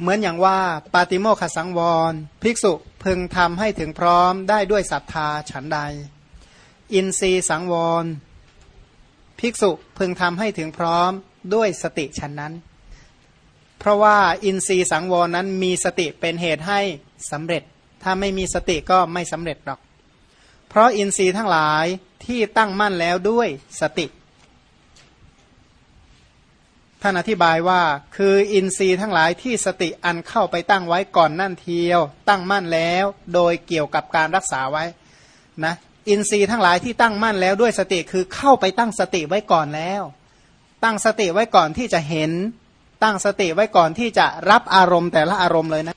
เหมือนอย่างว่าปาติโมขสังวร ภิกษุพึงทำให้ถึงพร้อมได้ด้วยศรัทธาฉันใด อินทรีสังวร ภิกษุพึงทำให้ถึงพร้อมด้วยสติฉันนั้น เพราะว่าอินทรีสังวรนั้นมีสติเป็นเหตุให้สำเร็จ ถ้าไม่มีสติก็ไม่สำเร็จหรอก เพราะอินทรีย์ทั้งหลายที่ตั้งมั่นแล้วด้วยสติ ท่านอธิบายว่าคืออินทรีย์ทั้งหลายที่สติอันเข้าไปตั้งไว้ก่อนนั่นเทียว ตั้งมั่นแล้ว โดยเกี่ยวกับการรักษาไว้นะอินทรีย์ทั้งหลายที่ตั้งมั่นแล้วด้วยสติคือเข้าไปตั้งสติไว้ก่อนแล้ว ตั้งสติไว้ก่อนที่จะเห็น ตั้งสติไว้ก่อนที่จะรับอารมณ์แต่ละอารมณ์เลยนะ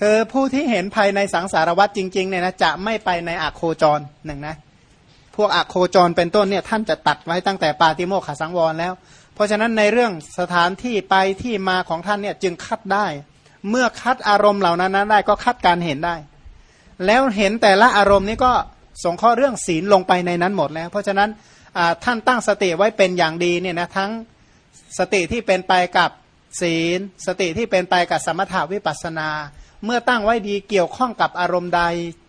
คือผู้ที่เห็นภายในสังสารวัตรจริงๆเนี่ยนะจะไม่ไปในอะโคจรหนึ่งนะ พวกอโคจรเป็นต้นเนี่ยท่านจะตัดไว้ตั้งแต่ปาติโมกขสังวรแล้ว เพราะฉะนั้นในเรื่องสถานที่ไปที่มาของท่านเนี่ยจึงคัดได้ เมื่อคัดอารมณ์เหล่านั้นได้ก็คัดการเห็นได้ แล้วเห็นแต่ละอารมณ์นี้ก็สงข้อเรื่องศีลลงไปในนั้นหมดแล้ว เพราะฉะนั้นท่านตั้งสติไว้เป็นอย่างดีเนี่ยนะทั้งสติที่เป็นไปกับศีล สติที่เป็นไปกับสมถาวิปัสนา เมื่อตั้งไว้ดีเกี่ยวข้องกับอารมณ์ใด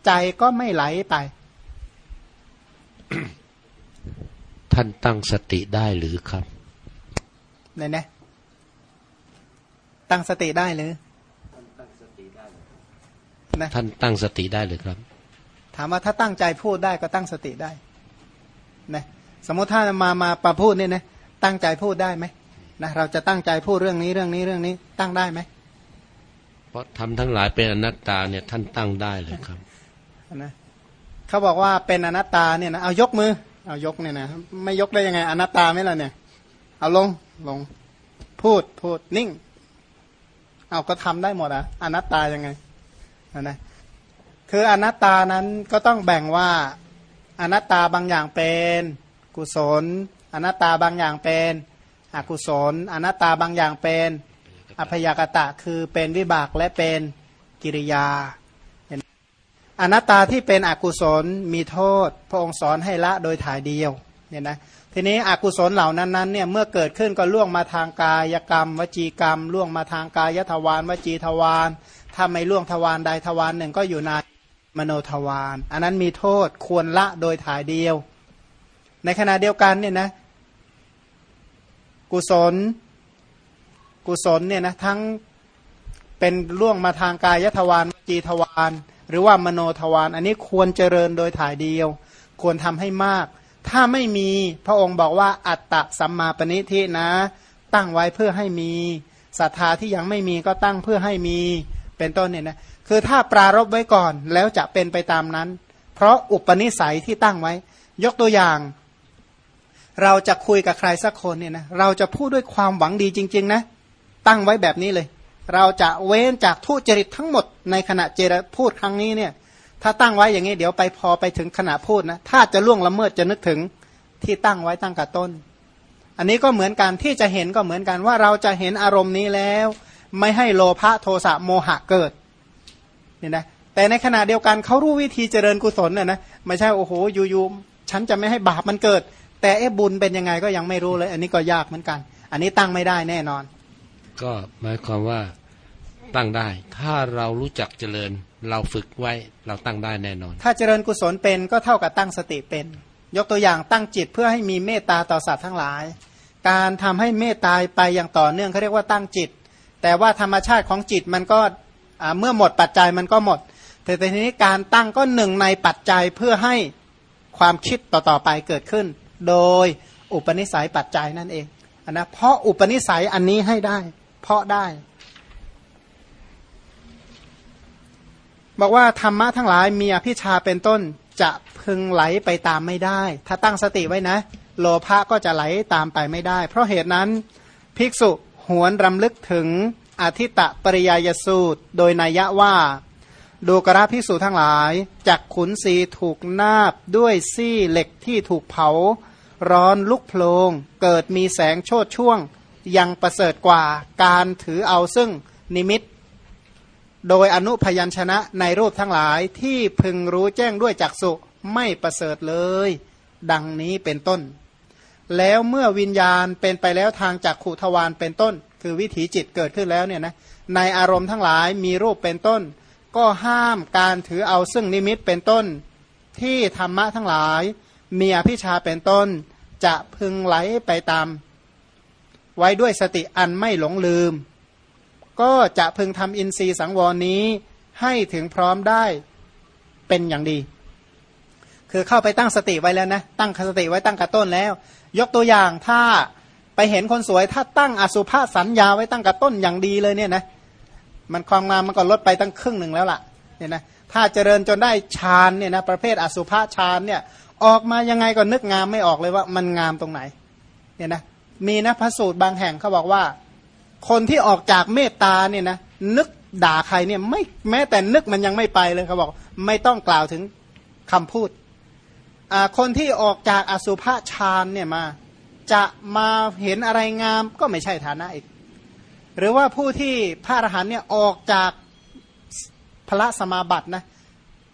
ใจก็ไม่ไหลไป ท่านตั้งสติได้หรือครับไหนนะ ตั้งสติได้หรือนะท่านตั้งสติได้หรือครับ ถามว่าถ้าตั้งใจพูดได้ก็ตั้งสติได้นะสมมติถ้ามามาประพูดเนี่ยนะตั้งใจพูดได้ไหมนะเราจะตั้งใจพูดเรื่องนี้เรื่องนี้เรื่องนี้ ตั้งได้ไหมเพราะทำทั้งหลายเป็นอนัตตาเนี่ยท่านตั้งได้เลยครับนะ เขาบอกว่าเป็นอนัตตาเนี่ยนะเอายกมือ เอายกเนี่ยนะไม่ยกได้ยังไง อนัตตาไม่ละเนี่ย เอาลงลง พูดพูดนิ่ง เอาก็ทำได้หมดอะอนัตตายังไงนะคืออนัตตานั้นก็ต้องแบ่งว่าอนัตตาบางอย่างเป็นกุศล อนัตตาบางอย่างเป็นอกุศล อนัตตาบางอย่างเป็นอภยากตะคือเป็นวิบากและเป็นกิริยา อนัตตาที่เป็นอกุศลมีโทษ พระองค์สอนให้ละโดยถ่ายเดียวเนี่ยนะทีนี้อกุศลเหล่านั้นนั้นเนี่ยเมื่อเกิดขึ้นก็ล่วงมาทางกายกรรม วจีกรรม ล่วงมาทางกายทวารวจีทวารถ้าไม่ล่วงทวารใดทวารหนึ่งก็อยู่ในมโนทวารอันนั้นมีโทษควรละโดยถ่ายเดียว ในขณะเดียวกันเนี่ยนะกุศลกุศลเนี่ยนะทั้งเป็นล่วงมาทางกายทวารวจีทวาร หรือว่ามโนทวารอันนี้ควรเจริญโดยถ่ายเดียว ควรทำให้มาก ถ้าไม่มีพระองค์บอกว่าอัตตะสัมมาปณิทินะ ตั้งไว้เพื่อให้มีศรัทธาที่ยังไม่มีก็ตั้งเพื่อให้มีเป็นต้นเนี่ยนะคือถ้าปรารบไว้ก่อนแล้วจะเป็นไปตามนั้น เพราะอุปนิสัยที่ตั้งไว้ ยกตัวอย่าง เราจะคุยกับใครสักคนเนี่ยนะเราจะพูดด้วยความหวังดีจริง ๆ นะ ตั้งไว้แบบนี้เลย เราจะเว้นจากทุจริตทั้งหมดในขณะเจรพูดครั้งนี้เนี่ยถ้าตั้งไว้อย่างนี้เดี๋ยวไปพอไปถึงขณะพูดนะถ้าจะล่วงละเมิดจะนึกถึงที่ตั้งไว้ตั้งกับต้น อันนี้ก็เหมือนกันที่จะเห็นก็เหมือนกันว่าเราจะเห็นอารมณ์นี้แล้ว ไม่ให้โลภะโทสะโมหะเกิดเนี่ยนะแต่ในขณะเดียวกันเขารู้วิธีเจริญกุศลน่ะนะไม่ใช่โอ้โหยูๆฉันจะไม่ให้บาปมันเกิด แต่เอ๊บุญเป็นยังไงก็ยังไม่รู้เลย อันนี้ก็ยากเหมือนกัน อันนี้ตั้งไม่ได้แน่นอน ก็หมายความว่าตั้งได้ ถ้าเรารู้จักเจริญ เราฝึกไว้เราตั้งได้แน่นอน ถ้าเจริญกุศลเป็นก็เท่ากับตั้งสติเป็น ยกตัวอย่างตั้งจิตเพื่อให้มีเมตตาต่อสัตว์ทั้งหลาย การทำให้เมตตาไปอย่างต่อเนื่องเขาเรียกว่าตั้งจิต แต่ว่าธรรมชาติของจิตมันก็เมื่อหมดปัจจัยมันก็หมด แต่ทีนี้การตั้งก็หนึ่งในปัจจัยเพื่อให้ความคิดต่อๆไปเกิดขึ้น โดยอุปนิสัยปัจจัยนั่นเองนะเพราะอุปนิสัยอันนี้ให้ได้ เพราะได้ บอกว่าธรรมะทั้งหลายมีอภิชาเป็นต้นจะพึงไหลไปตามไม่ได้ ถ้าตั้งสติไว้นะ โลภะก็จะไหลตามไปไม่ได้ เพราะเหตุนั้นภิกษุหวนรำลึกถึงอธิตะปริยยสูตร โดยนัยยะว่าดูกระภิกษุทั้งหลายจากขุนศีถูกนาบด้วยซี่เหล็กที่ถูกเผา ร้อนลุกโพลงเกิดมีแสงโชดช่วง ยังประเสริฐกว่าการถือเอาซึ่งนิมิต โดยอนุพยัญชนะในรูปทั้งหลายที่พึงรู้แจ้งด้วยจักสุไม่ประเสริฐเลย ดังนี้เป็นต้น แล้วเมื่อวิญญาณเป็นไปแล้วทางจักขุทวารเป็นต้น คือวิถีจิตเกิดขึ้นแล้วเนี่ยนะในอารมณ์ทั้งหลายมีรูปเป็นต้น ก็ห้ามการถือเอาซึ่งนิมิตเป็นต้น ที่ธรรมะทั้งหลาย มีอภิชาเป็นต้น จะพึงไหลไปตาม ไว้ด้วยสติอันไม่หลงลืม ก็จะพึงทำอินทรีย์สังวรนี้ให้ถึงพร้อมได้เป็นอย่างดี คือเข้าไปตั้งสติไว้แล้วนะ ตั้งสติไว้ตั้งกระต้นแล้ว ยกตัวอย่างถ้าไปเห็นคนสวย ถ้าตั้งอสุภาสัญญาไว้ตั้งกระต้นอย่างดีเลยเนี่ยนะมันความงามมันก็ลดไปตั้งครึ่งหนึ่งแล้วล่ะเนี่ยนะถ้าเจริญจนได้ฌานเนี่ยนะประเภทอสุภาฌานเนี่ยออกมายังไงก็นึกงามไม่ออกเลยว่ามันงามตรงไหนเนี่ยนะ มีนะพระสูตรบางแห่งเขาบอกว่า คนที่ออกจากเมตตาเนี่ยนะนึกด่าใครเนี่ยไม่แม้แต่นึกมันยังไม่ไปเลยเขาบอกไม่ต้องกล่าวถึงคำพูด คนที่ออกจากอสุภะฌานเนี่ยมา จะมาเห็นอะไรงามก็ไม่ใช่ฐานะอีก หรือว่าผู้ที่พระอรหันเนี่ยออกจากพระสมาบัตินะ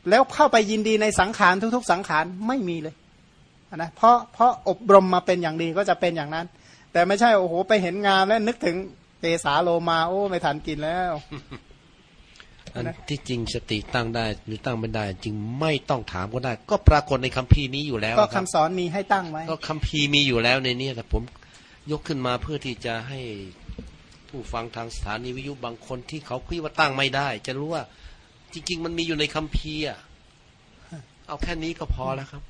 แล้วเข้าไปยินดีในสังขารทุก ๆ สังขารไม่มีเลยนะเพราะเพราะอบรมมาเป็นอย่างดีก็จะเป็นอย่างนั้น แต่ไม่ใช่โอ้โหไปเห็นงามแล้วนึกถึงเตสาโลมาโอ้ไม่ทันกินแล้วอันที่จริงสติตั้งได้หรือตั้งไม่ได้จริงไม่ต้องถามก็ได้ ก็ปรากฏในคัมภีร์นี้อยู่แล้ว ก็คำสอนมีให้ตั้งไว้ ก็คัมภีร์มีอยู่แล้วในนี้แต่ผมยกขึ้นมาเพื่อที่จะให้ผู้ฟังทางสถานีวิทยุบางคนที่เขาคิดว่าตั้งไม่ได้ จะรู้ว่าจริง ๆ มันมีอยู่ในคัมภีร์อะเอาแค่นี้ก็พอแล้วครับ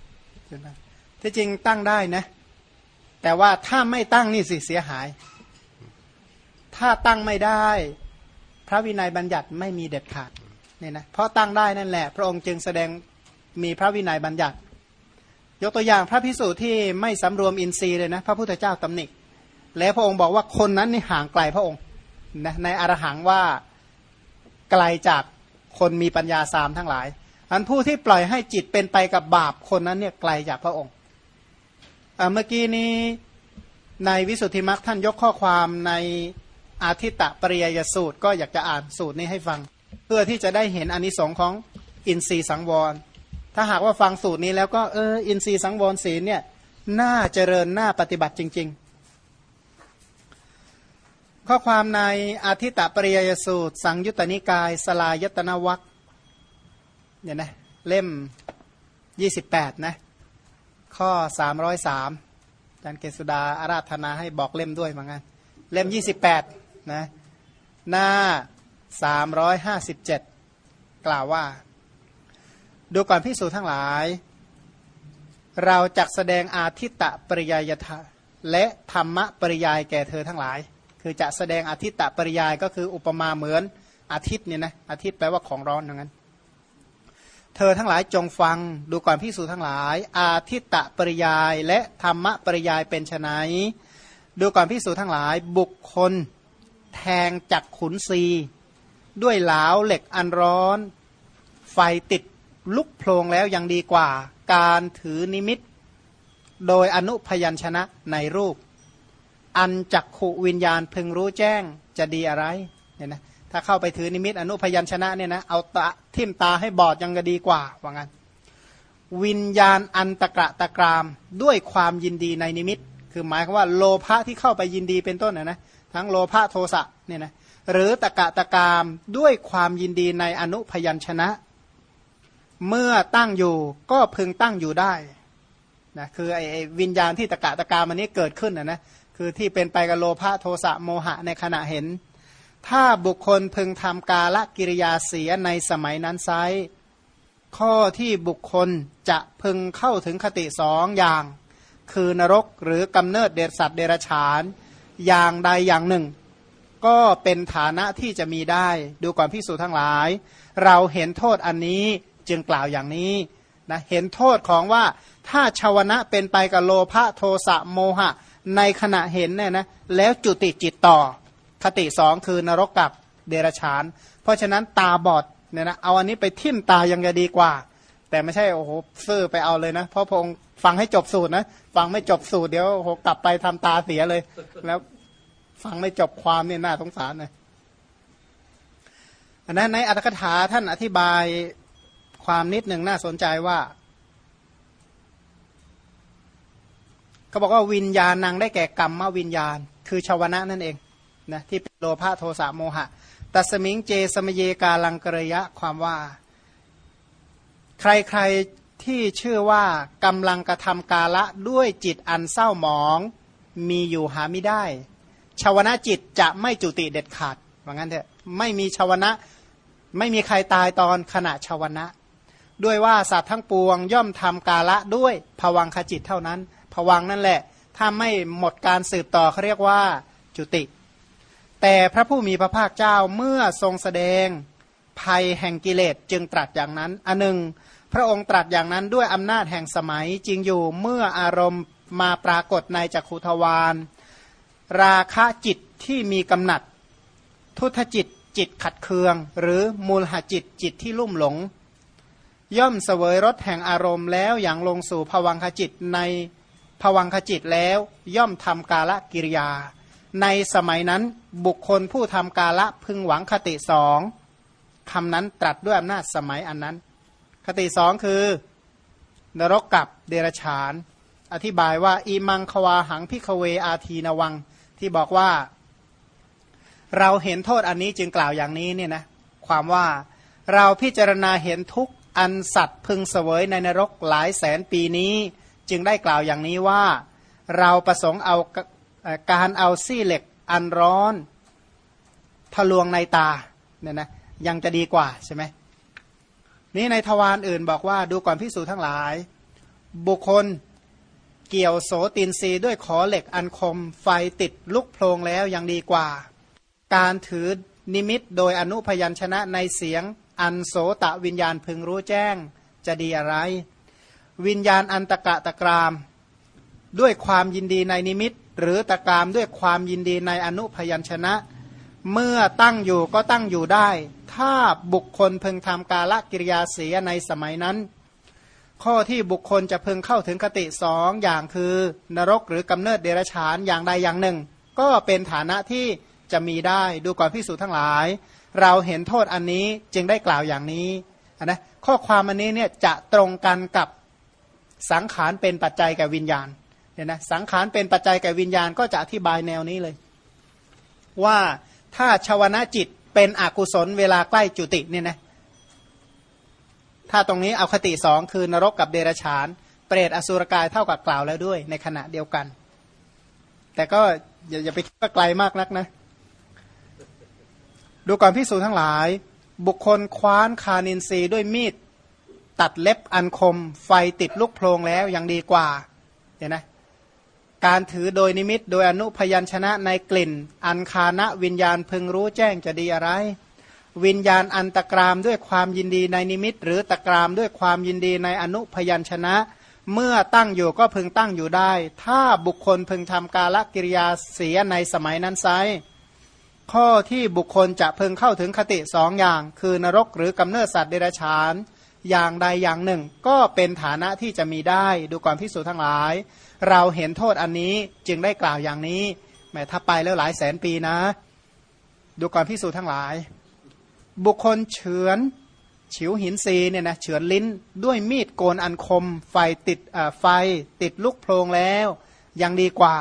ที่จริงตั้งได้นะ แต่ว่าถ้าไม่ตั้งนี่สิเสียหาย ถ้าตั้งไม่ได้ พระวินัยบัญญัติไม่มีเด็ดขาดเนี่ยนะเพราะตั้งได้นั่นแหละ พระองค์จึงแสดงมีพระวินัยบัญญัติ ยกตัวอย่างพระพิสูจน์ที่ไม่สำรวมอินทรีย์เลยนะ พระพุทธเจ้าตำหนิแล้วพระองค์บอกว่าคนนั้นนี่ห่างไกลพระองค์นะในอรหังว่าไกลจากคนมีปัญญาสามทั้งหลาย อันผู้ที่ปล่อยให้จิตเป็นไปกับบาปคนนั้นเนี่ยไกลจากพระองค์ เมื่อกี้นี้ในวิสุทธิมรรคท่านยกข้อความในอาทิตตปริยยสูตร ก็อยากจะอ่านสูตรนี้ให้ฟัง เพื่อที่จะได้เห็นอนนิสงค์ของอินทรีย์สังวร ถ้าหากว่าฟังสูตรนี้แล้วก็เอออินทรีย์สังวรศีลเนี่ยน่าเจริญน่าปฏิบัติจริง ๆ ข้อความในอาทิตตปริยยสูตร สังยุตตนิกาย สลายตนวัคเนี่ยนะเล่ม 28 นะ ข้อ303อาจารย์เกษดาอาราธนาให้บอกเล่มด้วยเหมือนกันเล่ม28นะหน้า357กล่าวว่า ดูก่อนพิสูจทั้งหลาย เราจักแสดงอาทิตตปริยายทะและธรรมปริยายแก่เธอทั้งหลาย คือจะแสดงอาทิตตปริยายก็คืออุปมาเหมือนอาทิตย์เนี่ยนะอาทิตย์แปลว่าของร้อนอย่างนั้น เธอทั้งหลายจงฟังดูก่อนพิสูจทั้งหลาย อาทิตตปริยายและธรรมปริยายเป็นไนดูก่อนพิสูจทั้งหลาย บุคคล แทงจักขุนซี ด้วยเหลาเหล็กอันร้อน ไฟติดลุกโพลงแล้วยังดีกว่า การถือนิมิต โดยอนุพยัญชนะในรูป อันจักขุวิญญาณพึงรู้แจ้งจะดีอะไรเนี่ยนะ ถ้าเข้าไปถือนิมิตอนุพยัญชนะเนี่ยนะเอาตาทิ่มตาให้บอดยังก็ดีกว่าว่างั้นวิญญาณอันตะกระตะกรามด้วยความยินดีในนิมิต คือหมายความว่าโลภะที่เข้าไปยินดีเป็นต้นนะนะทั้งโลภะโทสะเนี่ยนะหรือตะกะตะกามด้วยความยินดีในอนุพยัญชนะ เมื่อตั้งอยู่ก็พึงตั้งอยู่ได้นะคือไอ้วิญญาณที่ตะกะตะกามอันนี้เกิดขึ้นนะนะคือที่เป็นไปกับโลภะโทสะโมหะในขณะเห็น ถ้าบุคคลพึงทำกาละกิริยาเสียในสมัยนั้นไซข้อที่บุคคลจะพึงเข้าถึงคติสองอย่าง คือนรกหรือกำเนิดเดชสัตว์เดรฉาน อย่างใดอย่างหนึ่ง ก็เป็นฐานะที่จะมีได้ ดูก่อนพิสูจทั้งหลาย เราเห็นโทษอันนี้จึงกล่าวอย่างนี้นะเห็นโทษของว่าถ้าชาวนะเป็นไปกับโลภะโทสะโมหะ ในขณะเห็นเนี่ยนะแล้วจุติจิตต่อ คติสองคือนรกกับเดรฉาน เพราะฉะนั้นตาบอดเนี่ยนะเอาอันนี้ไปทิ่มตายังจะดีกว่า แต่ไม่ใช่โอ้โหซื้อไปเอาเลยนะ เพราะพงฟังให้จบสูตรนะฟังไม่จบสูตรเดี๋ยวโหกลับไปทำตาเสียเลย แล้วฟังไม่จบความเนี่ยน่าสงสารเลยอันนั้นในอัตถกถาท่านอธิบายความนิดหนึ่งน่าสนใจว่าเขาบอกว่าวิญญาณนางได้แก่กรรมวิญญาณ คือชาวนะนั่นเอง นะที่เป็นโลภะโทสะโมหะ ตัสมิงเจสมเยกาลังกระยะความว่า ใครๆที่ชื่อว่ากำลังกระทำกาละด้วยจิตอันเศร้าหมองมีอยู่หาไม่ได้ชาวนะจิตจะไม่จุติเด็ดขาดว่างั้นเถอะไม่มีชาวนะไม่มีใครตายตอนขณะชาวนะ ด้วยว่าสัตว์ทั้งปวงย่อมทำกาละด้วยผวังขจิตเท่านั้นผวังนั่นแหละ ถ้าไม่หมดการสืบต่อเขาเรียกว่าจุติ แต่พระผู้มีพระภาคเจ้าเมื่อทรงแสดงภัยแห่งกิเลสจึงตรัสอย่างนั้น อันหนึ่ง พระองค์ตรัสอย่างนั้นด้วยอำนาจแห่งสมัยจริงอยู่เมื่ออารมณ์มาปรากฏในจักขุทวารราคะจิตที่มีกำหนัด ทุทจิตจิตขัดเคือง หรือมูลหจิตจิตที่ลุ่มหลง ย่อมเสวยรสแห่งอารมณ์แล้วอย่างลงสู่ภวังคจิตในภวังคจิตแล้วย่อมทำกาละกิริยา ในสมัยนั้นบุคคลผู้ทำกาละพึงหวังคติสองคำนั้นตรัสด้วยอำนาจสมัยอันนั้น คติสองคือนรกกับเดรฉาน อธิบายว่าอีมังควาหังพิคเวอาทีนวัง ที่บอกว่า เราเห็นโทษอันนี้จึงกล่าวอย่างนี้เนี่ยนะความว่าเราพิจารณาเห็นทุกอันสัตว์พึงเสวยในนรกหลายแสนปีนี้ จึงได้กล่าวอย่างนี้ว่า เราประสงค์เอา การเอาซี่เหล็กอันร้อนทะลวงในตาเนี่ยนะยังจะดีกว่าใช่ไหมนี้ในทวารอื่นบอกว่าดูก่อนพิสูจทั้งหลาย บุคคลเกี่ยวโสตินรีด้วยขอเหล็กอันคมไฟติดลุกโพลงแล้วยังดีกว่า การถือนิมิตโดยอนุพยัญชนะในเสียงอันโสตะวิญญาณพึงรู้แจ้งจะดีอะไร วิญญาณอันตะกะตะกราม ด้วยความยินดีในนิมิต หรือตะกามด้วยความยินดีในอนุพยัญชนะ เมื่อตั้งอยู่ก็ตั้งอยู่ได้ ถ้าบุคคลพึงทำกาลกิริยาเสียในสมัยนั้น ข้อที่บุคคลจะพึงเข้าถึงคติสองอย่างคือนรกหรือกำเนิดเดรัจฉานอย่างใดอย่างหนึ่ง ก็เป็นฐานะที่จะมีได้ดูก่อนพิสูจน์ทั้งหลาย เราเห็นโทษอันนี้จึงได้กล่าวอย่างนี้นะข้อความอันนี้เนี่ยจะตรงกันกับสังขารเป็นปัจจัยแก่วิญญาณ เนี่ยนะสังขารเป็นปัจจัยแก่วิญญาณก็จะอธิบายแนวนี้เลย ว่าถ้าชาวนะจิตเป็นอกุศลเวลาใกล้จุติเนี่ยนะถ้าตรงนี้เอาคติสองคือนรกกับเดรฉาน เปรตอสุรกายเท่ากับกล่าวแล้วด้วยในขณะเดียวกัน แต่ก็อย่าอย่าไปคิดว่าไกลมากนักนะ ดูก่อนภิกษุทั้งหลาย บุคคลคว้านฆานินทรีย์ด้วยมีด ตัดเล็บอันคม ไฟติดลุกโพลงแล้วยังดีกว่า เห็นไหม การถือโดยนิมิตโดยอนุพยัญชนะในกลิ่น อันฆานวิญญาณพึงรู้แจ้งจะดีอะไร วิญญาณอันตะกลามด้วยความยินดีในนิมิต หรือตะกลามด้วยความยินดีในอนุพยัญชนะ เมื่อตั้งอยู่ก็พึงตั้งอยู่ได้ ถ้าบุคคลพึงทำกาลกิริยาเสียในสมัยนั้นไซข้อที่บุคคลจะพึงเข้าถึงคติสองอย่าง คือนรกหรือกำเนิดสัตว์เดรัจฉาน อย่างใดอย่างหนึ่ง ก็เป็นฐานะที่จะมีได้ ดูก่อนพิสูจทั้งหลาย เราเห็นโทษอันนี้จึงได้กล่าวอย่างนี้แม้ถ้าไปแล้วหลายแสนปีนะ ดูก่อนพิสูจทั้งหลาย บุคคลเฉือนฉิวหินซีเนี่ยนะเฉือนลิ้นด้วยมีดโกนอันคม ไฟติดไฟติดลุกโพลงแล้ว ยังดีกว่า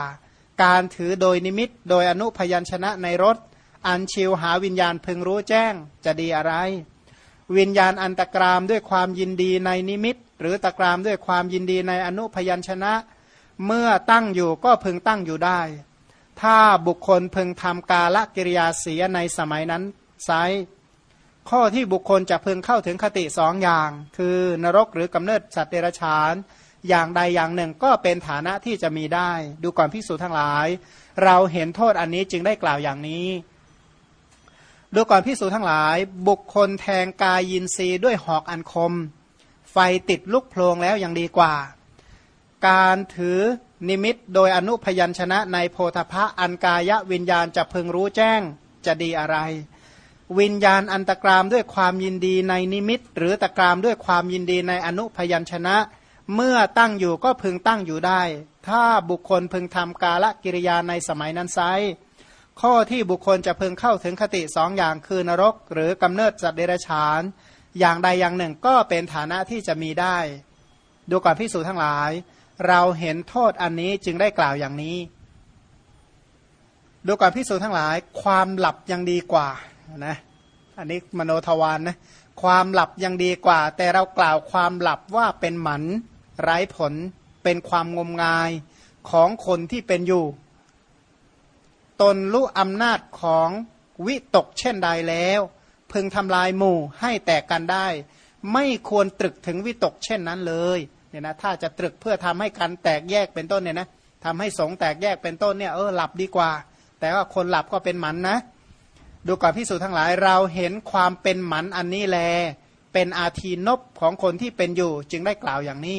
การถือโดยนิมิต โดยอนุพยัญชนะในรถ อันชิวหาวิญญาณพึงรู้แจ้งจะดีอะไร วิญญาณอันตกรามด้วยความยินดีในนิมิต หรือตกรามด้วยความยินดีในอนุพยัญชนะ เมื่อตั้งอยู่ก็พึงตั้งอยู่ได้ ถ้าบุคคลพึงทำกาลกิริยาเสียในสมัยนั้นไซข้อที่บุคคลจะพึงเข้าถึงคติสองอย่าง คือนรกหรือกำเนิดสัตว์เดรัจฉาน อย่างใดอย่างหนึ่งก็เป็นฐานะที่จะมีได้ ดูก่อนพิสูจทั้งหลาย เราเห็นโทษอันนี้จึงได้กล่าวอย่างนี้ ดูก่อนพิสูจทั้งหลาย บุคคลแทงกายยินรีด้วยหอกอันคม ไฟติดลุกโพลงแล้วยังดีกว่า การถือนิมิตโดยอนุพยัญชนะในโพธพะอันกายวิญญาณจะพึงรู้แจ้งจะดีอะไร วิญญาณอันตกรามด้วยความยินดีในนิมิต หรือตกรามด้วยความยินดีในอนุพยัญชนะ เมื่อตั้งอยู่ก็พึงตั้งอยู่ได้ ถ้าบุคคลพึงทำกาละกิริยาในสมัยนั้นไซ ข้อที่บุคคลจะพึงเข้าถึงคติสองอย่างคือนรก หรือกำเนิดสัตว์เดรัจฉาน อย่างใดอย่างหนึ่งก็เป็นฐานะที่จะมีได้ ดูก่อนพิสูจทั้งหลาย เราเห็นโทษอันนี้จึงได้กล่าวอย่างนี้ ดูก่อนพิสูจน์ทั้งหลาย ความหลับยังดีกว่านะอันนี้มโนทวารนนะความหลับยังดีกว่า แต่เรากล่าวความหลับว่าเป็นหมันไร้ผล เป็นความงมงายของคนที่เป็นอยู่ ตนรู้อำนาจของวิตกเช่นใดแล้ว พึงทำลายหมู่ให้แตกกันได้ ไม่ควรตรึกถึงวิตกเช่นนั้นเลยเนี่ยนะถ้าจะตรึกเพื่อทำให้กันแตกแยกเป็นต้นเนี่ยนะทำให้สงแตกแยกเป็นต้นเนี่ยเออหลับดีกว่า แต่ว่าคนหลับก็เป็นหมันนะ ดูก่อนพิสูจน์ทั้งหลายเราเห็นความเป็นหมันอันนี้แล เป็นอาทีนบของคนที่เป็นอยู่ จึงได้กล่าวอย่างนี้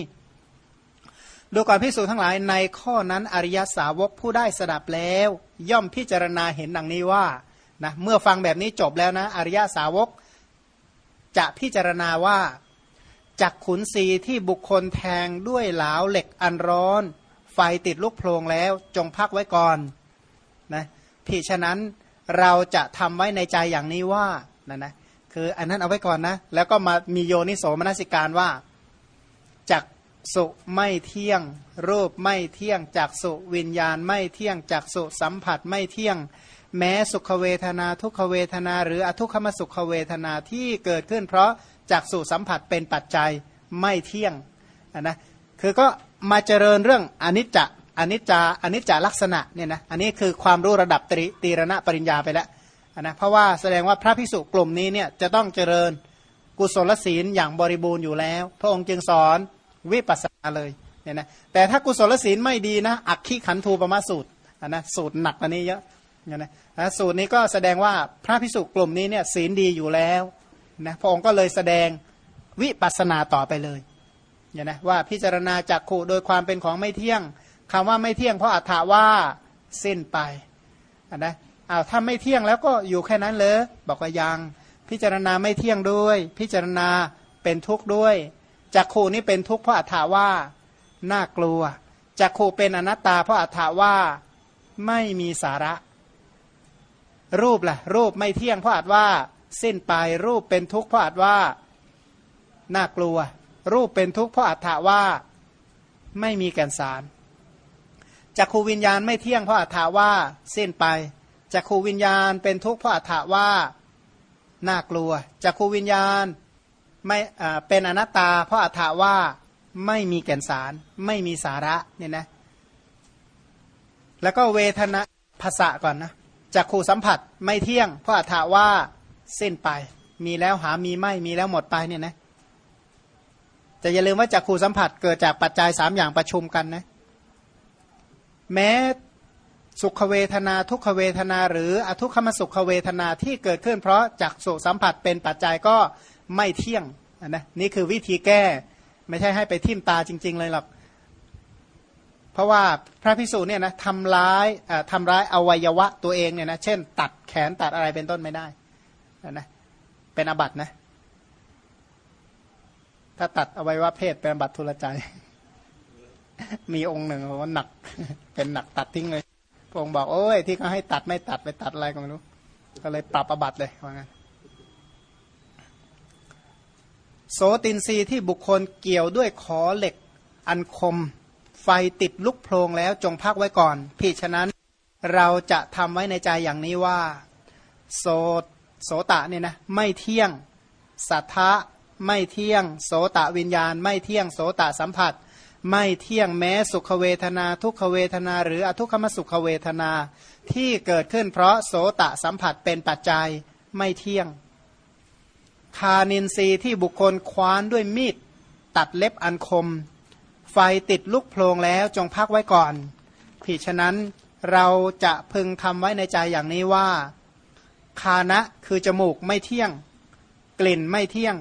ดูก่อนพิสูจน์ทั้งหลายในข้อนั้นอริยสาวกผู้ได้สดับแล้ว ย่อมพิจารณาเห็นดังนี้ว่านะเมื่อฟังแบบนี้จบแล้วนะ อริยสาวก จะพิจารณาว่าจักขุนศีที่บุคคลแทงด้วยเหลาเหล็กอันร้อน ไฟติดลุกโพลงแล้วจงพักไว้ก่อนนะพี่ฉะนั้นเราจะทำไว้ในใจอย่างนี้ว่านะนะคืออันนั้นเอาไว้ก่อนนะ แล้วก็มามีโยนิโสมนสิการว่า สุไม่เที่ยง รูปไม่เที่ยงจักสุวิญญาณไม่เที่ยงจักสุสัมผัสไม่เที่ยง แม้สุขเวทนาทุกขเวทนา หรืออทุกขมสุขเวทนาที่เกิดขึ้น เพราะจากสู่สัมผัสเป็นปัจจัยไม่เที่ยงนะคือก็มาเจริญเรื่องอนิจจอนิจจาอนิจจลักษณะเนี่ยนะอันนี้คือความรู้ระดับตรีตีรณะปริญญาไปแล้วนะเพราะว่าแสดงว่าพระพิสุกลุ่มนี้เนี่ยจะต้องเจริญกุศลศีลอย่างบริบูรณ์อยู่แล้ว พระองค์จึงสอน วิปัสสนาเลยเนี่ยนะแต่ถ้ากุศลศีลไม่ดีนะ อักขิขันธูปมาสูตรนะสูตรหนักอันนี้เยอะเนี่ยนะสูตรนี้ก็แสดงว่าพระพิสุกลุ่มนี้เนี่ยศีลดีอยู่แล้วนะพระองค์ก็เลยแสดงวิปัสนาต่อไปเลยเนี่ยนะว่าพิจารณาจักขู่โดยความเป็นของไม่เที่ยงคำว่าไม่เที่ยงเพราะอัฏฐาว่าสิ้นไปนะอ้าวถ้าไม่เที่ยงแล้วก็อยู่แค่นั้นเลยบอกว่ายังพิจารณาไม่เที่ยงด้วย พิจารณาเป็นทุกข์ด้วย จักขูนี้เป็นทุกข์เพราะอัฏฐาว่าน่ากลัวจักขูเป็นอนัตตาเพราะอัฏฐาว่าไม่มีสาระ รูปล่ะ รูปไม่เที่ยงเพราะอัตว่า สิ้นไปรูปเป็นทุกข์เพราะอาจว่าน่ากลัว รูปเป็นทุกข์เพราะอัตถาว่าไม่มีแก่นสารจักขูวิญญาณไม่เที่ยงเพราะอัตถาว่าสิ้นไปจักขูวิญญาณเป็นทุกข์เพราะอัตถาว่าน่ากลัวจักขูวิญญาณ ไม่เป็นอนัตตา เพราะอัตถาว่าไม่มีแก่นสาร ไม่มีสาระเนี่ยนะแล้วก็เวทนาภาษะก่อนนะจักขูสัมผัสไม่เที่ยง เพราะอัตถาว่าสิ้นไป มีแล้วหามีไม่มีแล้วหมดไปเนี่ยนะจะอย่าลืมว่าจากขูสัมผัสเกิดจากปัจจัยสามอย่างประชุมกันนะแม้สุขเวทนาทุกขเวทนา หรืออทุกขมสุขเวทนาที่เกิดขึ้น เพราะจากสุสัมผัสเป็นปัจจัยก็ ไม่เที่ยงนะนี่คือวิธีแก้ ไม่ใช่ให้ไปทิ่มตาจริง ๆ เลยหรอกเพราะว่าพระพิสูจน์เนี่ยนะทำร้ายทำร้ายอวัยวะตัวเองเนี่ยนะเช่น ตัดแขนตัดอะไรเป็นต้นไม่ได้นะเป็นอบัตนะ ถ้าตัดอวัยวะเพศเป็นอบัตทุลใจ มีองค์หนึ่งว่าหนัก เป็นหนักตัดทิ้งเลยพระองค์บอกโอ้ยที่เขาให้ตัดไม่ตัดไปตัดอะไรก็ไม่รู้ ก็เลยปรับอบัตเลยว่างั้น โสตินรีที่บุคคลเกี่ยวด้วยขอเหล็กอันคม ไฟติดลุกโพลงแล้วจงพักไว้ก่อนพี่ฉะนั้นเราจะทำไว้ในใจอย่างนี้ว่า โสโสตะเนี่ยนะไม่เที่ยงสัทธะไม่เที่ยง โสตะวิญญาณ ไม่เที่ยงโสตะสัมผัส ไม่เที่ยงแม้สุขเวทนา ทุกขเวทนา หรืออทุกขมสุขเวทนา ที่เกิดขึ้นเพราะโสตะสัมผัสเป็นปัจจัยไม่เที่ยง คานินรีที่บุคคลคว้านด้วยมีดตัดเล็บอันคม ไฟติดลุกโพลงแล้วจงพักไว้ก่อนผิดฉะนั้นเราจะพึงทำไว้ในใจอย่างนี้ว่า คานะคือจมูกไม่เที่ยง กลิ่นไม่เที่ยง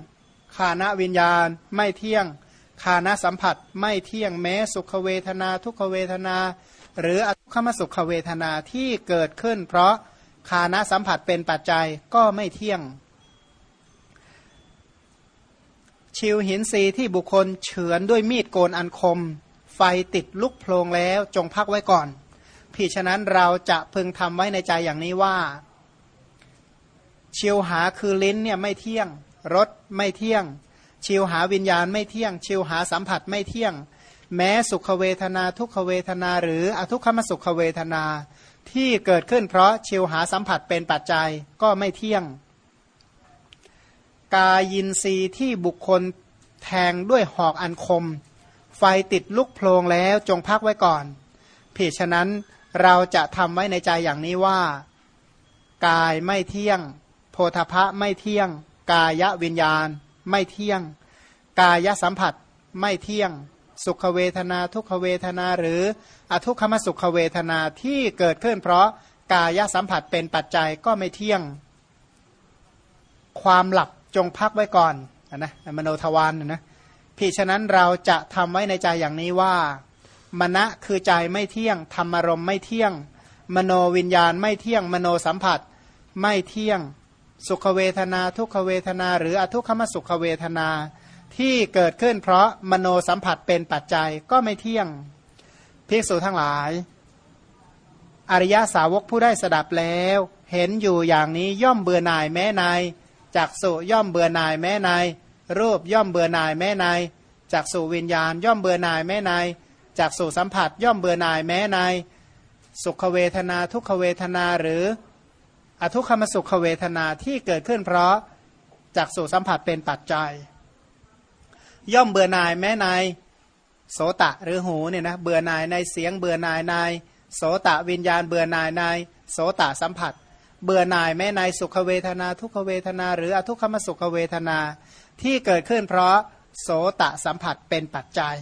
คานะวิญญาณไม่เที่ยง คานะสัมผัสไม่เที่ยงแม้สุขเวทนา ทุกขเวทนา หรืออทุกขมสุขเวทนาที่เกิดขึ้น เพราะคานะสัมผัสเป็นปัจจัยก็ไม่เที่ยง ชิวหินสีที่บุคคลเฉือนด้วยมีดโกนอันคม ไฟติดลุกโพลงแล้วจงพักไว้ก่อนพี่ฉะนั้นเราจะพึงทำไว้ในใจอย่างนี้ว่า ชิวหาคือลิ้นเนี่ยไม่เที่ยงรสไม่เที่ยง ชิวหาวิญญาณไม่เที่ยง ชิวหาสัมผัสไม่เที่ยง แม้สุขเวทนาทุกขเวทนา หรืออทุกขมสุขเวทนา ที่เกิดขึ้นเพราะชิวหาสัมผัสเป็นปัจจัยก็ไม่เที่ยง กายินรีที่บุคคลแทงด้วยหอกอันคม ไฟติดลุกโพลงแล้วจงพักไว้ก่อนเพราะฉะนั้นเราจะทำไว้ในใจอย่างนี้ว่า กายไม่เที่ยง โพธพะไม่เที่ยง กายวิญญาณไม่เที่ยง กายสัมผัสไม่เที่ยง สุขเวทนา ทุกขเวทนาหรืออทุกขมสุขเวทนาที่เกิดขึ้น เพราะกายสัมผัสเป็นปัจจัยก็ไม่เที่ยง ความหลับ จงพักไว้ก่อนนะมโนทวารนนะพี่ฉะนั้นเราจะทำไว้ในใจอย่างนี้ว่ามณะคือใจไม่เที่ยงธรรมารมไม่เที่ยง มโนวิญญาณไม่เที่ยง มโนสัมผัส ไม่เที่ยง สุขเวทนา ทุกขเวทนา หรืออทุกขมสุขเวทนา ที่เกิดขึ้นเพราะมโนสัมผัสเป็นปัจจัยก็ไม่เที่ยงภิกษุทั้งหลาย อริยสาวกผู้ได้สดับแล้ว เห็นอยู่อย่างนี้ย่อมเบื่อหน่ายแม้ใน จากสุย่อมเบื่อหน่ายแม้ในรูปย่อมเบื่อหน่ายแม้ในจากสุวิญญาณ ย่อมเบื่อหน่ายแม้ในจากสูสัมผัส ย่อมเบื่อหน่ายแม้ในสุขเวทนา ทุกขเวทนาหรือ อทุกขมสุขเวทนาที่เกิดขึ้นเพราะจากสูสัมผัสเป็นปัจจัย ย่อมเบื่อหน่ายแม้ในโสตะหรือหูเนี่ยนะเบื่อหน่ายในเสียงเบื่อหน่ายในโสตะวิญญาณเบื่อหน่ายในโสตะสัมผัส เบื่อหน่ายแม้ในสุขเวทนา ทุกขเวทนา หรืออทุกขมสุขเวทนาที่เกิดขึ้นเพราะโสตะสัมผัสเป็นปัจจัย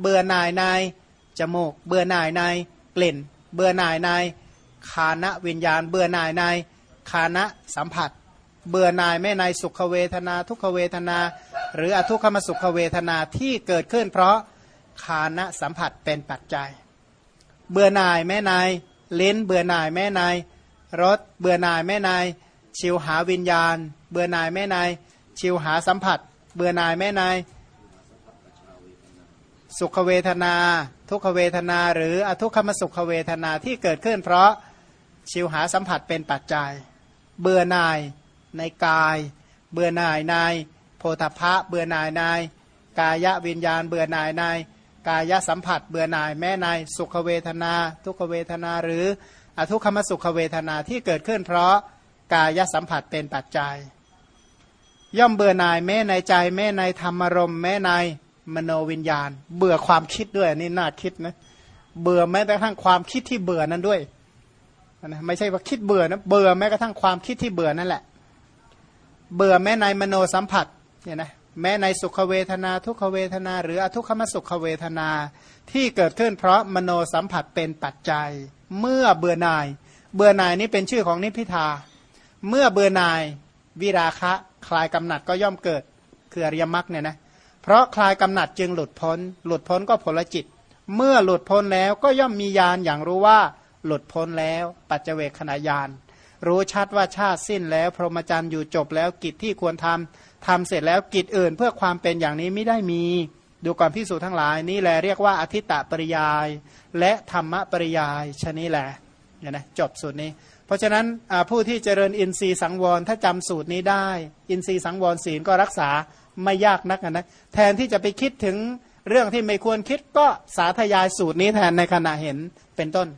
เบื่อหน่ายในจมูก เบื่อหน่ายในกลิ่น เบื่อหน่ายในคานะวิญญาณ เบื่อหน่ายในคานะสัมผัส เบื่อหน่ายแม่ในสุขเวทนา ทุกขเวทนา หรืออทุกขมสุขเวทนาที่เกิดขึ้นเพราะคานะสัมผัสเป็นปัจจัย เบื่อหน่ายแม่ในลิ้น เบื่อหน่ายแม่ใน รสเบื่อหน่ายแม่ในชิวหาวิญญาณ เบื่อหน่ายแม่ในชิวหาสัมผัส เบื่อหน่ายแม่ในสุขเวทนา ทุกขเวทนา หรืออทุกขมสุขเวทนาที่เกิดขึ้น เพราะชิวหาสัมผัสเป็นปัจจัย เบื่อหน่ายในกาย เบื่อหน่ายในโพธพะเบื่อหน่ายในกายวิญญาณ เบื่อหน่ายในกายสัมผัส เบื่อหน่ายแม่ในสุขเวทนา ทุกขเวทนาหรือ อทุกขมสุขเวทนาที่เกิดขึ้น เพราะกายสัมผัสเป็นปัจจัย ย่อมเบื่อหน่ายแม่ในใจ แม่ในธรรมรมแม่ในมโนวิญญาณ เบื่อความคิดด้วยนี่น่าคิดนะเบื่อแม้กระทั่งความคิดที่เบื่อนั้นด้วยนะไม่ใช่ว่าคิดเบื่อนะเบื่อแม้กระทั่งความคิดที่เบื่อนั่นแหละ เบื่อแม้ในมโนสัมผัสเนี่ยนะแม้ในสุขเวทนา ทุกขเวทนา หรืออทุกขมสุขเวทนาที่เกิดขึ้นเพราะมโนสัมผัสเป็นปัจจัย เมื่อเบื่อหน่าย เบื่อหน่ายนี่เป็นชื่อของนิพิทา เมื่อเบื่อหน่ายวิราคะคลายกำหนัดก็ย่อมเกิดคืออริยมรรคเนี่ยนะเพราะคลายกำหนัดจึงหลุดพ้น หลุดพ้นก็ผลจิต เมื่อหลุดพ้นแล้วก็ย่อมมียานอย่างรู้ว่าหลุดพ้นแล้ว ปัจเจเวขณะยานรู้ชัดว่าชาติสิ้นแล้ว พรหมจรรย์อยู่จบแล้วกิจที่ควรทำทำเสร็จแล้วกิจอื่นเพื่อความเป็นอย่างนี้ไม่ได้มี ดูก่อนพิสูจนทั้งหลายนี่แหละเรียกว่าอธิตตปริยาย และธรรมปริยายชนี้แหละเนี่ยนะจบสูตรนี้ เพราะฉะนั้นผู้ที่เจริญอินทรีย์สังวรถ้าจำสูตรนี้ได้ อินทรีย์สังวรศีลก็รักษาไม่ยากนักนะแทนที่จะไปคิดถึงเรื่องที่ไม่ควรคิดก็สาธยายสูตรนี้แทนในขณะเห็นเป็นต้น